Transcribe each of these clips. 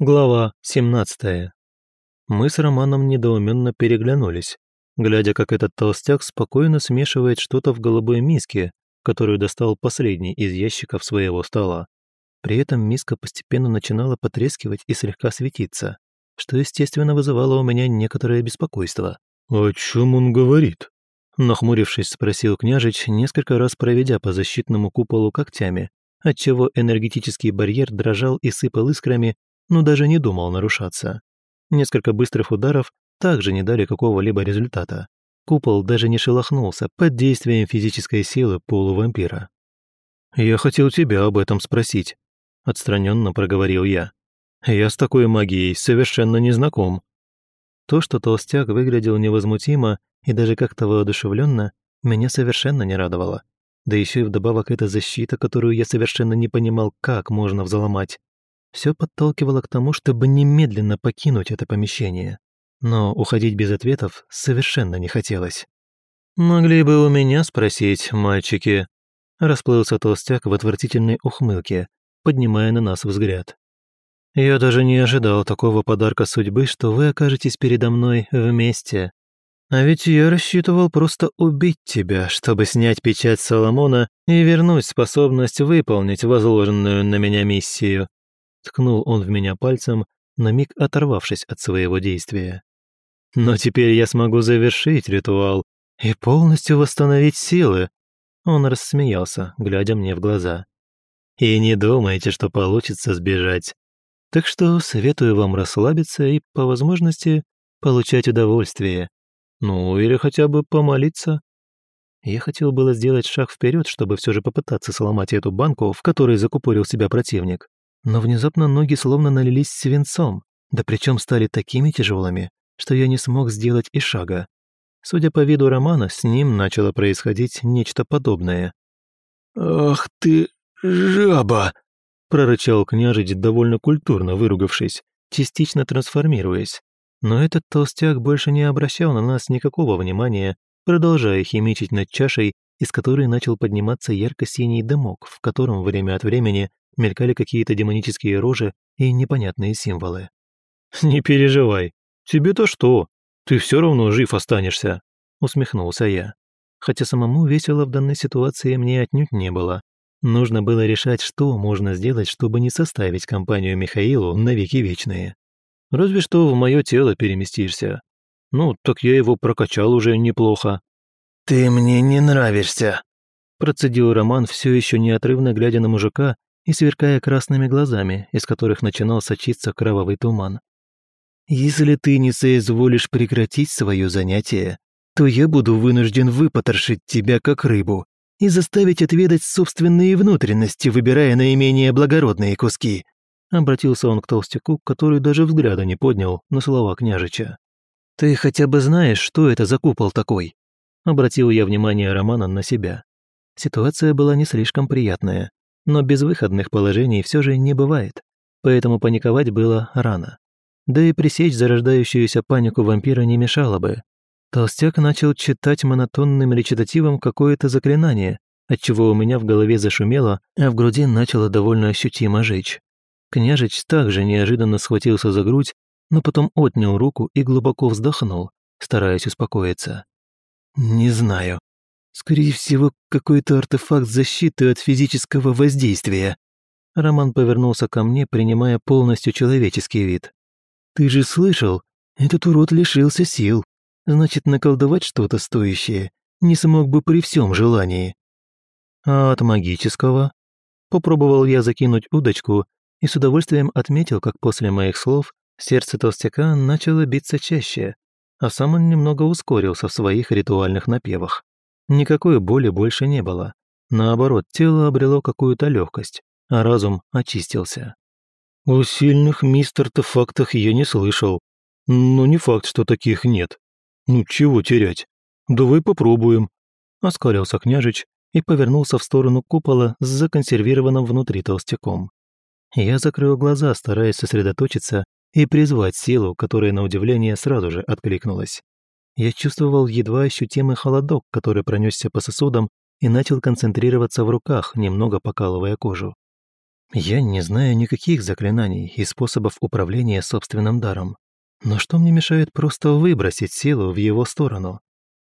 Глава 17. Мы с Романом недоуменно переглянулись, глядя, как этот толстяк спокойно смешивает что-то в голубой миске, которую достал последний из ящиков своего стола. При этом миска постепенно начинала потрескивать и слегка светиться, что, естественно, вызывало у меня некоторое беспокойство. «О чем он говорит?» Нахмурившись, спросил княжич, несколько раз проведя по защитному куполу когтями, отчего энергетический барьер дрожал и сыпал искрами, но даже не думал нарушаться. Несколько быстрых ударов также не дали какого-либо результата. Купол даже не шелохнулся под действием физической силы полувампира. «Я хотел тебя об этом спросить», — отстраненно проговорил я. «Я с такой магией совершенно не знаком». То, что толстяк выглядел невозмутимо и даже как-то воодушевленно, меня совершенно не радовало. Да еще и вдобавок эта защита, которую я совершенно не понимал, как можно взломать. Все подталкивало к тому, чтобы немедленно покинуть это помещение. Но уходить без ответов совершенно не хотелось. «Могли бы у меня спросить, мальчики?» Расплылся толстяк в отвратительной ухмылке, поднимая на нас взгляд. «Я даже не ожидал такого подарка судьбы, что вы окажетесь передо мной вместе. А ведь я рассчитывал просто убить тебя, чтобы снять печать Соломона и вернуть способность выполнить возложенную на меня миссию. Ткнул он в меня пальцем, на миг оторвавшись от своего действия. «Но теперь я смогу завершить ритуал и полностью восстановить силы». Он рассмеялся, глядя мне в глаза. «И не думайте, что получится сбежать. Так что советую вам расслабиться и, по возможности, получать удовольствие. Ну, или хотя бы помолиться». Я хотел было сделать шаг вперед, чтобы все же попытаться сломать эту банку, в которой закупорил себя противник но внезапно ноги словно налились свинцом, да причем стали такими тяжелыми, что я не смог сделать и шага. Судя по виду Романа, с ним начало происходить нечто подобное. «Ах ты, жаба!» – прорычал княжич, довольно культурно выругавшись, частично трансформируясь. Но этот толстяк больше не обращал на нас никакого внимания, продолжая химичить над чашей, из которой начал подниматься ярко-синий дымок, в котором время от времени мелькали какие-то демонические рожи и непонятные символы. «Не переживай, тебе-то что? Ты все равно жив останешься», — усмехнулся я. Хотя самому весело в данной ситуации мне отнюдь не было. Нужно было решать, что можно сделать, чтобы не составить компанию Михаилу навеки вечные. Разве что в мое тело переместишься. Ну, так я его прокачал уже неплохо. «Ты мне не нравишься», процедил Роман, все еще неотрывно глядя на мужика, и сверкая красными глазами, из которых начинал сочиться кровавый туман. «Если ты не соизволишь прекратить свое занятие, то я буду вынужден выпотрошить тебя как рыбу и заставить отведать собственные внутренности, выбирая наименее благородные куски», обратился он к толстяку, который даже взгляда не поднял на слова княжича. «Ты хотя бы знаешь, что это за купол такой?» Обратил я внимание Романа на себя. Ситуация была не слишком приятная, но безвыходных положений все же не бывает, поэтому паниковать было рано. Да и пресечь зарождающуюся панику вампира не мешало бы. Толстяк начал читать монотонным речитативом какое-то заклинание, отчего у меня в голове зашумело, а в груди начало довольно ощутимо жечь. Княжич также неожиданно схватился за грудь, но потом отнял руку и глубоко вздохнул, стараясь успокоиться. «Не знаю», Скорее всего, какой-то артефакт защиты от физического воздействия. Роман повернулся ко мне, принимая полностью человеческий вид. Ты же слышал, этот урод лишился сил. Значит, наколдовать что-то стоящее не смог бы при всем желании. А от магического? Попробовал я закинуть удочку и с удовольствием отметил, как после моих слов сердце толстяка начало биться чаще, а сам он немного ускорился в своих ритуальных напевах. Никакой боли больше не было. Наоборот, тело обрело какую-то легкость, а разум очистился. О сильных мистер-артефактах я не слышал. Но не факт, что таких нет. Ну чего терять? Давай попробуем. Оскалился княжич и повернулся в сторону купола с законсервированным внутри толстяком. Я закрыл глаза, стараясь сосредоточиться и призвать силу, которая, на удивление, сразу же откликнулась. Я чувствовал едва ощутимый холодок, который пронесся по сосудам и начал концентрироваться в руках, немного покалывая кожу. Я не знаю никаких заклинаний и способов управления собственным даром. Но что мне мешает просто выбросить силу в его сторону?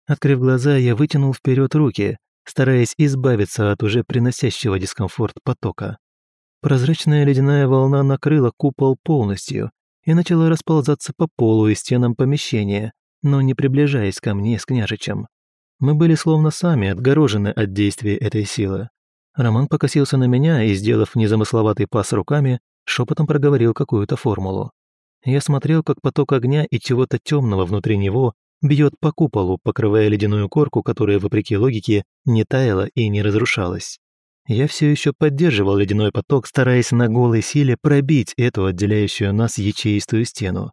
Открыв глаза, я вытянул вперед руки, стараясь избавиться от уже приносящего дискомфорт потока. Прозрачная ледяная волна накрыла купол полностью и начала расползаться по полу и стенам помещения, но не приближаясь ко мне с княжичем. Мы были словно сами отгорожены от действия этой силы. Роман покосился на меня и, сделав незамысловатый пас руками, шепотом проговорил какую-то формулу. Я смотрел, как поток огня и чего-то темного внутри него бьет по куполу, покрывая ледяную корку, которая, вопреки логике, не таяла и не разрушалась. Я все еще поддерживал ледяной поток, стараясь на голой силе пробить эту отделяющую нас ячеистую стену.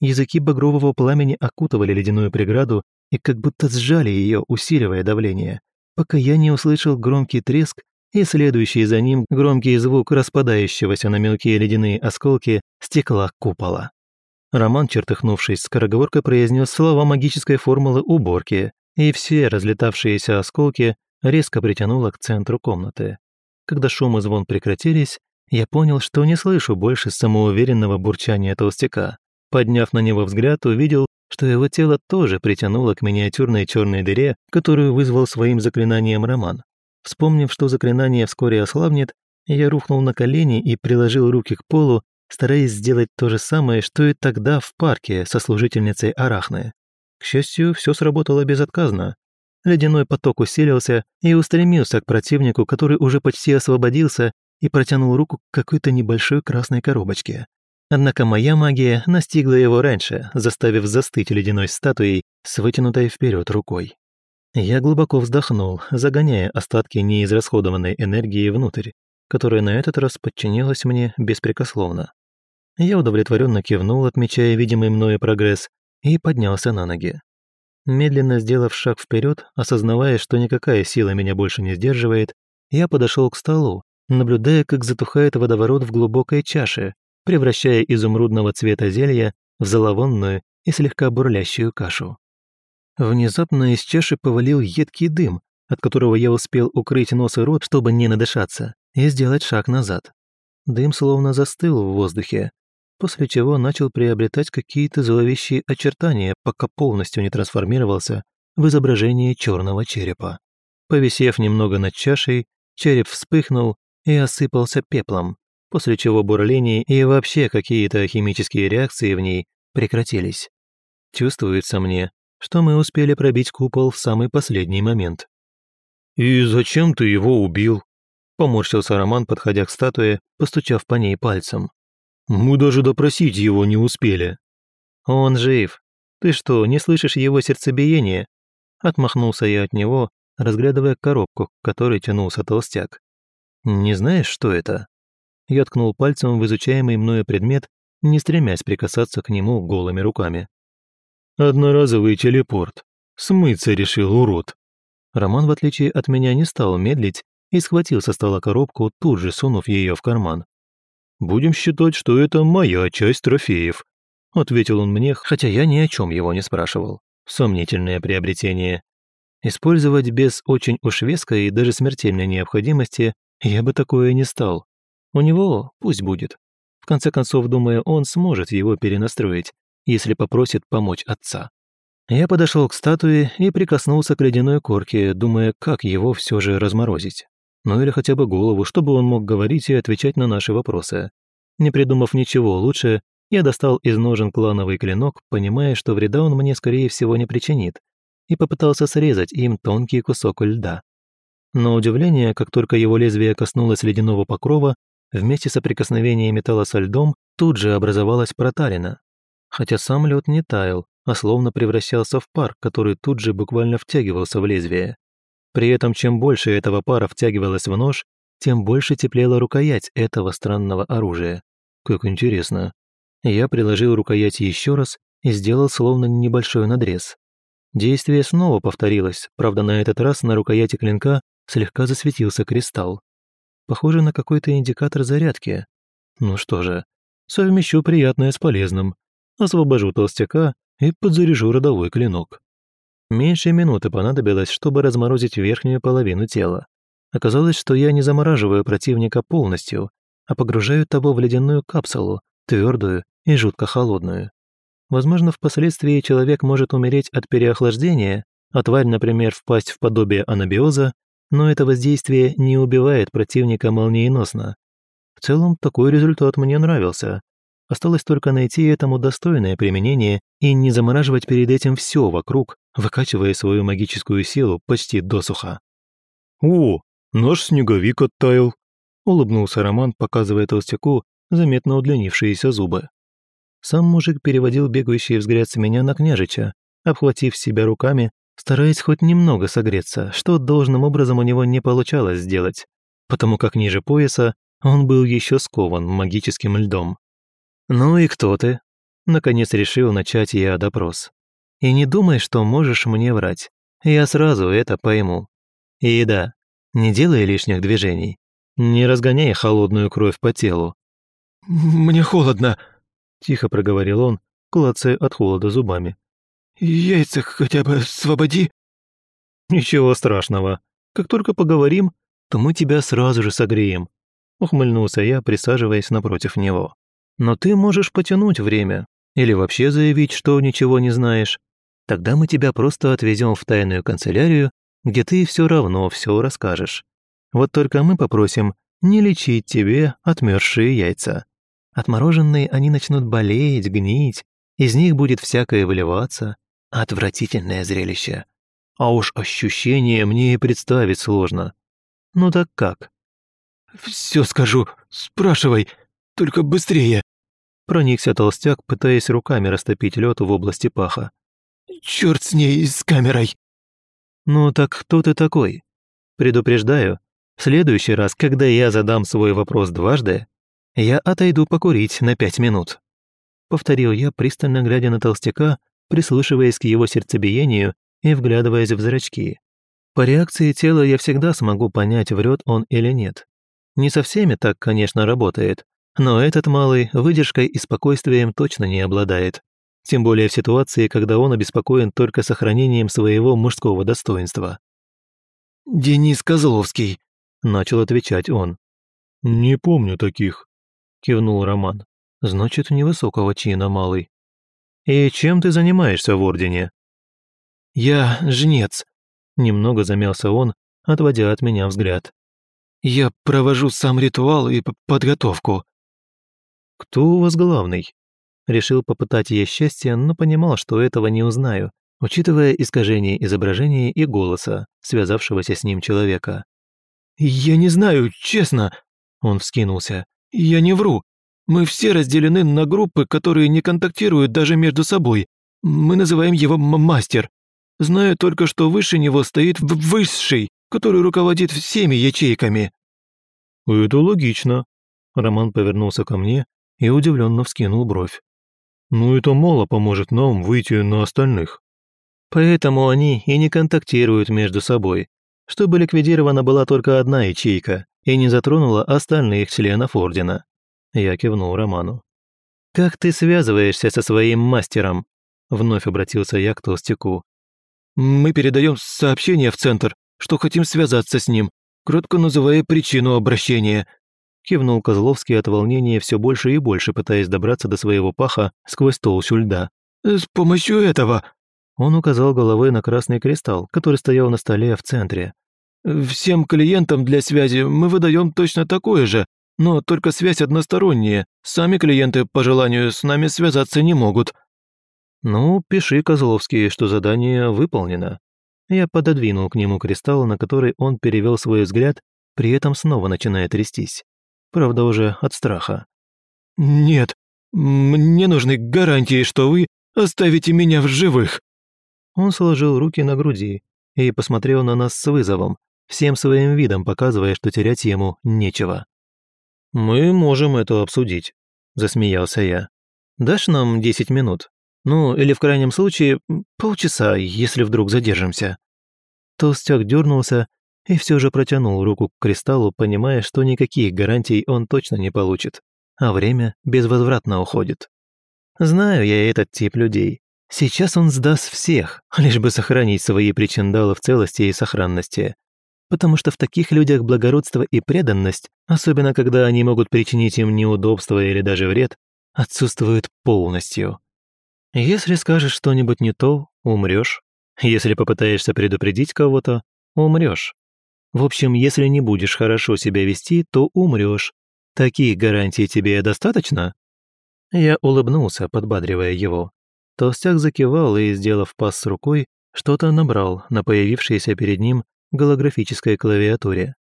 Языки багрового пламени окутывали ледяную преграду и как будто сжали ее, усиливая давление, пока я не услышал громкий треск и следующий за ним громкий звук распадающегося на мелкие ледяные осколки стекла купола. Роман, чертыхнувшись, скороговоркой произнес слова магической формулы уборки, и все разлетавшиеся осколки резко притянуло к центру комнаты. Когда шум и звон прекратились, я понял, что не слышу больше самоуверенного бурчания толстяка. Подняв на него взгляд, увидел, что его тело тоже притянуло к миниатюрной черной дыре, которую вызвал своим заклинанием Роман. Вспомнив, что заклинание вскоре ослабнет, я рухнул на колени и приложил руки к полу, стараясь сделать то же самое, что и тогда в парке со служительницей Арахны. К счастью, все сработало безотказно. Ледяной поток усилился и устремился к противнику, который уже почти освободился и протянул руку к какой-то небольшой красной коробочке. Однако моя магия настигла его раньше, заставив застыть ледяной статуей с вытянутой вперед рукой. Я глубоко вздохнул, загоняя остатки неизрасходованной энергии внутрь, которая на этот раз подчинилась мне беспрекословно. Я удовлетворенно кивнул, отмечая видимый мною прогресс, и поднялся на ноги. Медленно сделав шаг вперед, осознавая, что никакая сила меня больше не сдерживает, я подошел к столу, наблюдая, как затухает водоворот в глубокой чаше, превращая изумрудного цвета зелья в золовонную и слегка бурлящую кашу. Внезапно из чаши повалил едкий дым, от которого я успел укрыть нос и рот, чтобы не надышаться, и сделать шаг назад. Дым словно застыл в воздухе, после чего начал приобретать какие-то зловещие очертания, пока полностью не трансформировался в изображение черного черепа. Повисев немного над чашей, череп вспыхнул и осыпался пеплом, после чего бурление и вообще какие-то химические реакции в ней прекратились. Чувствуется мне, что мы успели пробить купол в самый последний момент. «И зачем ты его убил?» Поморщился Роман, подходя к статуе, постучав по ней пальцем. «Мы даже допросить его не успели». «Он жив. Ты что, не слышишь его сердцебиения?» Отмахнулся я от него, разглядывая коробку, к которой тянулся толстяк. «Не знаешь, что это?» Я ткнул пальцем в изучаемый мною предмет, не стремясь прикасаться к нему голыми руками. Одноразовый телепорт. Смыться решил, урод. Роман, в отличие от меня, не стал медлить и схватил со стола коробку, тут же сунув ее в карман. «Будем считать, что это моя часть трофеев», — ответил он мне, хотя я ни о чем его не спрашивал. Сомнительное приобретение. Использовать без очень уж веской и даже смертельной необходимости я бы такое не стал. У него пусть будет. В конце концов, думаю, он сможет его перенастроить, если попросит помочь отца. Я подошел к статуе и прикоснулся к ледяной корке, думая, как его все же разморозить. Ну или хотя бы голову, чтобы он мог говорить и отвечать на наши вопросы. Не придумав ничего лучше, я достал из ножен клановый клинок, понимая, что вреда он мне, скорее всего, не причинит, и попытался срезать им тонкий кусок льда. Но удивление, как только его лезвие коснулось ледяного покрова, вместе с соприкосновением металла со льдом тут же образовалась проталина, хотя сам лед не таял, а словно превращался в пар, который тут же буквально втягивался в лезвие. При этом чем больше этого пара втягивалось в нож, тем больше теплела рукоять этого странного оружия. Как интересно. Я приложил рукоять еще раз и сделал словно небольшой надрез. Действие снова повторилось, правда на этот раз на рукояти клинка слегка засветился кристалл. Похоже на какой-то индикатор зарядки. Ну что же, совмещу приятное с полезным освобожу толстяка и подзаряжу родовой клинок. Меньше минуты понадобилось, чтобы разморозить верхнюю половину тела. Оказалось, что я не замораживаю противника полностью, а погружают того в ледяную капсулу, твердую и жутко холодную. Возможно, впоследствии человек может умереть от переохлаждения, а тварь, например, впасть в подобие анабиоза, но это воздействие не убивает противника молниеносно. В целом, такой результат мне нравился. Осталось только найти этому достойное применение и не замораживать перед этим все вокруг, выкачивая свою магическую силу почти досуха. «О, наш снеговик оттаял», — улыбнулся Роман, показывая толстяку заметно удлинившиеся зубы. Сам мужик переводил бегающий взгляд с меня на княжича, обхватив себя руками, стараясь хоть немного согреться, что должным образом у него не получалось сделать, потому как ниже пояса он был еще скован магическим льдом. «Ну и кто ты?» Наконец решил начать я допрос. «И не думай, что можешь мне врать. Я сразу это пойму. И да, не делай лишних движений. Не разгоняй холодную кровь по телу». «Мне холодно», — тихо проговорил он, клацая от холода зубами. «Яйца хотя бы освободи». «Ничего страшного. Как только поговорим, то мы тебя сразу же согреем», — ухмыльнулся я, присаживаясь напротив него. Но ты можешь потянуть время или вообще заявить, что ничего не знаешь. Тогда мы тебя просто отвезем в тайную канцелярию, где ты все равно все расскажешь. Вот только мы попросим не лечить тебе отмерзшие яйца. Отмороженные они начнут болеть, гнить, из них будет всякое выливаться. Отвратительное зрелище. А уж ощущение мне и представить сложно. Ну так как? «Все скажу, спрашивай, только быстрее!» Проникся толстяк, пытаясь руками растопить лед в области паха. «Черт с ней, с камерой!» «Ну так кто ты такой? Предупреждаю, в следующий раз, когда я задам свой вопрос дважды, я отойду покурить на пять минут». Повторил я, пристально глядя на толстяка, прислушиваясь к его сердцебиению и вглядываясь в зрачки. По реакции тела я всегда смогу понять, врет он или нет. Не со всеми так, конечно, работает, но этот малый выдержкой и спокойствием точно не обладает. Тем более в ситуации, когда он обеспокоен только сохранением своего мужского достоинства. «Денис Козловский», — начал отвечать он. «Не помню таких», — кивнул Роман. «Значит, невысокого чина малый». «И чем ты занимаешься в Ордене?» «Я жнец», — немного замялся он, отводя от меня взгляд. «Я провожу сам ритуал и подготовку. «Кто у вас главный?» Решил попытать ей счастье, но понимал, что этого не узнаю, учитывая искажение изображения и голоса, связавшегося с ним человека. «Я не знаю, честно», — он вскинулся. «Я не вру. Мы все разделены на группы, которые не контактируют даже между собой. Мы называем его мастер. Знаю только, что выше него стоит высший, который руководит всеми ячейками». «Это логично». Роман повернулся ко мне и удивленно вскинул бровь. «Ну это мало поможет нам выйти на остальных». Поэтому они и не контактируют между собой, чтобы ликвидирована была только одна ячейка и не затронула остальных членов Ордена. Я кивнул Роману. «Как ты связываешься со своим мастером?» Вновь обратился я к толстяку. «Мы передаем сообщение в центр, что хотим связаться с ним, кротко называя причину обращения», Кивнул Козловский от волнения все больше и больше, пытаясь добраться до своего паха сквозь толщу льда. «С помощью этого...» Он указал головой на красный кристалл, который стоял на столе в центре. «Всем клиентам для связи мы выдаем точно такое же, но только связь односторонняя. Сами клиенты, по желанию, с нами связаться не могут». «Ну, пиши, Козловский, что задание выполнено». Я пододвинул к нему кристалл, на который он перевел свой взгляд, при этом снова начиная трястись правда уже от страха. «Нет, мне нужны гарантии, что вы оставите меня в живых». Он сложил руки на груди и посмотрел на нас с вызовом, всем своим видом показывая, что терять ему нечего. «Мы можем это обсудить», – засмеялся я. «Дашь нам десять минут? Ну, или в крайнем случае, полчаса, если вдруг задержимся». Толстяк дернулся и все же протянул руку к кристаллу, понимая, что никаких гарантий он точно не получит, а время безвозвратно уходит. Знаю я этот тип людей. Сейчас он сдаст всех, лишь бы сохранить свои причиндалы в целости и сохранности. Потому что в таких людях благородство и преданность, особенно когда они могут причинить им неудобства или даже вред, отсутствуют полностью. Если скажешь что-нибудь не то, умрешь. Если попытаешься предупредить кого-то, умрешь. В общем, если не будешь хорошо себя вести, то умрешь. Таких гарантий тебе достаточно? Я улыбнулся, подбадривая его. Толстяк закивал и, сделав пас с рукой, что-то набрал на появившейся перед ним голографической клавиатуре.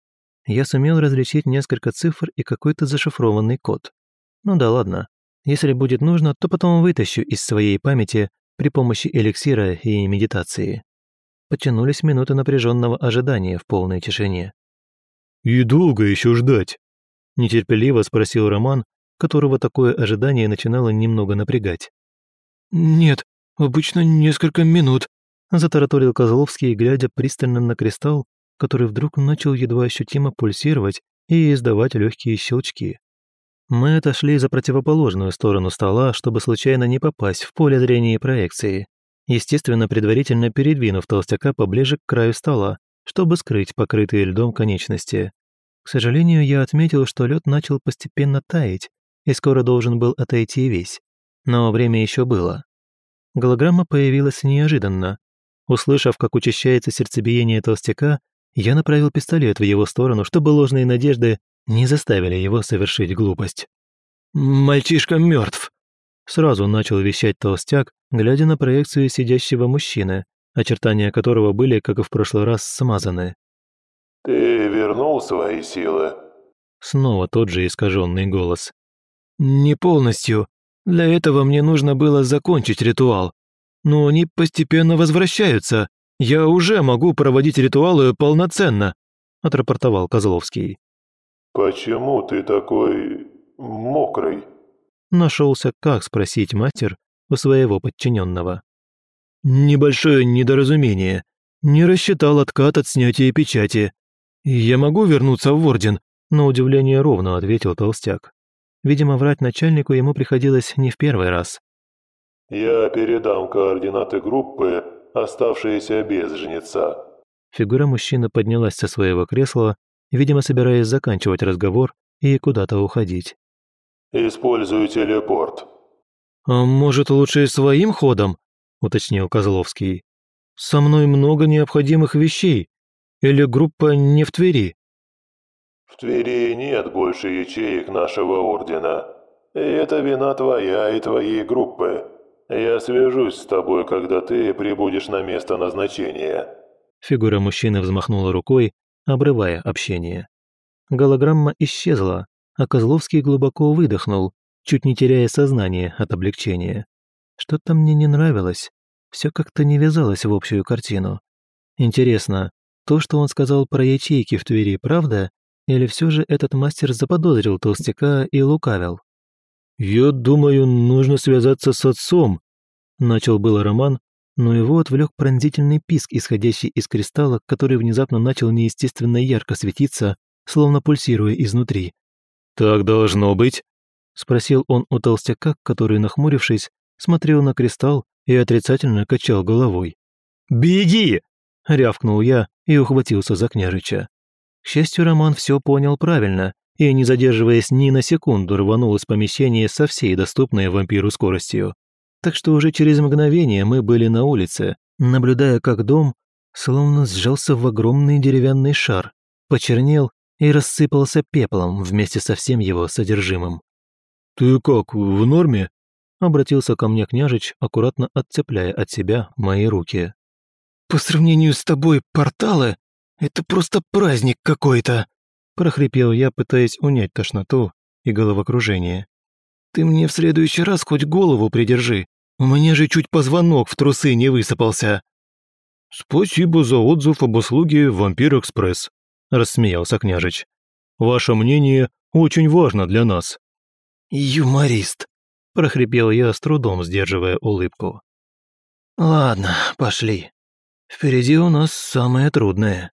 Я сумел различить несколько цифр и какой-то зашифрованный код. Ну да ладно. Если будет нужно, то потом вытащу из своей памяти при помощи эликсира и медитации. Потянулись минуты напряженного ожидания в полной тишине. «И долго еще ждать?» Нетерпеливо спросил Роман, которого такое ожидание начинало немного напрягать. «Нет, обычно несколько минут», затараторил Козловский, глядя пристально на кристалл, который вдруг начал едва ощутимо пульсировать и издавать легкие щелчки. Мы отошли за противоположную сторону стола, чтобы случайно не попасть в поле зрения проекции, естественно, предварительно передвинув толстяка поближе к краю стола, чтобы скрыть покрытые льдом конечности. К сожалению, я отметил, что лед начал постепенно таять и скоро должен был отойти весь. Но время еще было. Голограмма появилась неожиданно. Услышав, как учащается сердцебиение толстяка, я направил пистолет в его сторону, чтобы ложные надежды не заставили его совершить глупость. «Мальчишка мертв!» Сразу начал вещать толстяк, глядя на проекцию сидящего мужчины, очертания которого были, как и в прошлый раз, смазаны. «Ты вернул свои силы?» Снова тот же искаженный голос. «Не полностью. Для этого мне нужно было закончить ритуал. Но они постепенно возвращаются. Я уже могу проводить ритуалы полноценно», – отрапортовал Козловский. «Почему ты такой... мокрый?» Нашелся, как спросить мастер у своего подчиненного. «Небольшое недоразумение. Не рассчитал откат от снятия печати. «Я могу вернуться в Орден?» На удивление ровно ответил толстяк. Видимо, врать начальнику ему приходилось не в первый раз. «Я передам координаты группы, оставшиеся без жнеца». Фигура мужчины поднялась со своего кресла, видимо, собираясь заканчивать разговор и куда-то уходить. «Использую телепорт». «А может, лучше своим ходом?» – уточнил Козловский. «Со мной много необходимых вещей. Или группа не в Твери?» «В Твери нет больше ячеек нашего ордена. И это вина твоя и твоей группы. Я свяжусь с тобой, когда ты прибудешь на место назначения». Фигура мужчины взмахнула рукой, обрывая общение. Голограмма исчезла, а Козловский глубоко выдохнул, чуть не теряя сознание от облегчения. Что-то мне не нравилось, все как-то не вязалось в общую картину. Интересно, то, что он сказал про ячейки в Твери, правда? Или все же этот мастер заподозрил толстяка и лукавил? «Я думаю, нужно связаться с отцом», – начал было Роман, но его отвлек пронзительный писк, исходящий из кристалла, который внезапно начал неестественно ярко светиться, словно пульсируя изнутри. «Так должно быть?» – спросил он у толстяка, который, нахмурившись, смотрел на кристалл и отрицательно качал головой. «Беги!» – рявкнул я и ухватился за княжича. К счастью, Роман все понял правильно и, не задерживаясь ни на секунду, рванул из помещения со всей доступной вампиру скоростью. Так что уже через мгновение мы были на улице, наблюдая, как дом словно сжался в огромный деревянный шар, почернел и рассыпался пеплом вместе со всем его содержимым. «Ты как, в норме?» — обратился ко мне княжич, аккуратно отцепляя от себя мои руки. «По сравнению с тобой порталы — это просто праздник какой-то!» Прохрипел я, пытаясь унять тошноту и головокружение. «Ты мне в следующий раз хоть голову придержи, у меня же чуть позвонок в трусы не высыпался!» «Спасибо за отзыв об услуге «Вампир Экспресс», – рассмеялся княжич. «Ваше мнение очень важно для нас». «Юморист», – прохрипел я, с трудом сдерживая улыбку. «Ладно, пошли. Впереди у нас самое трудное».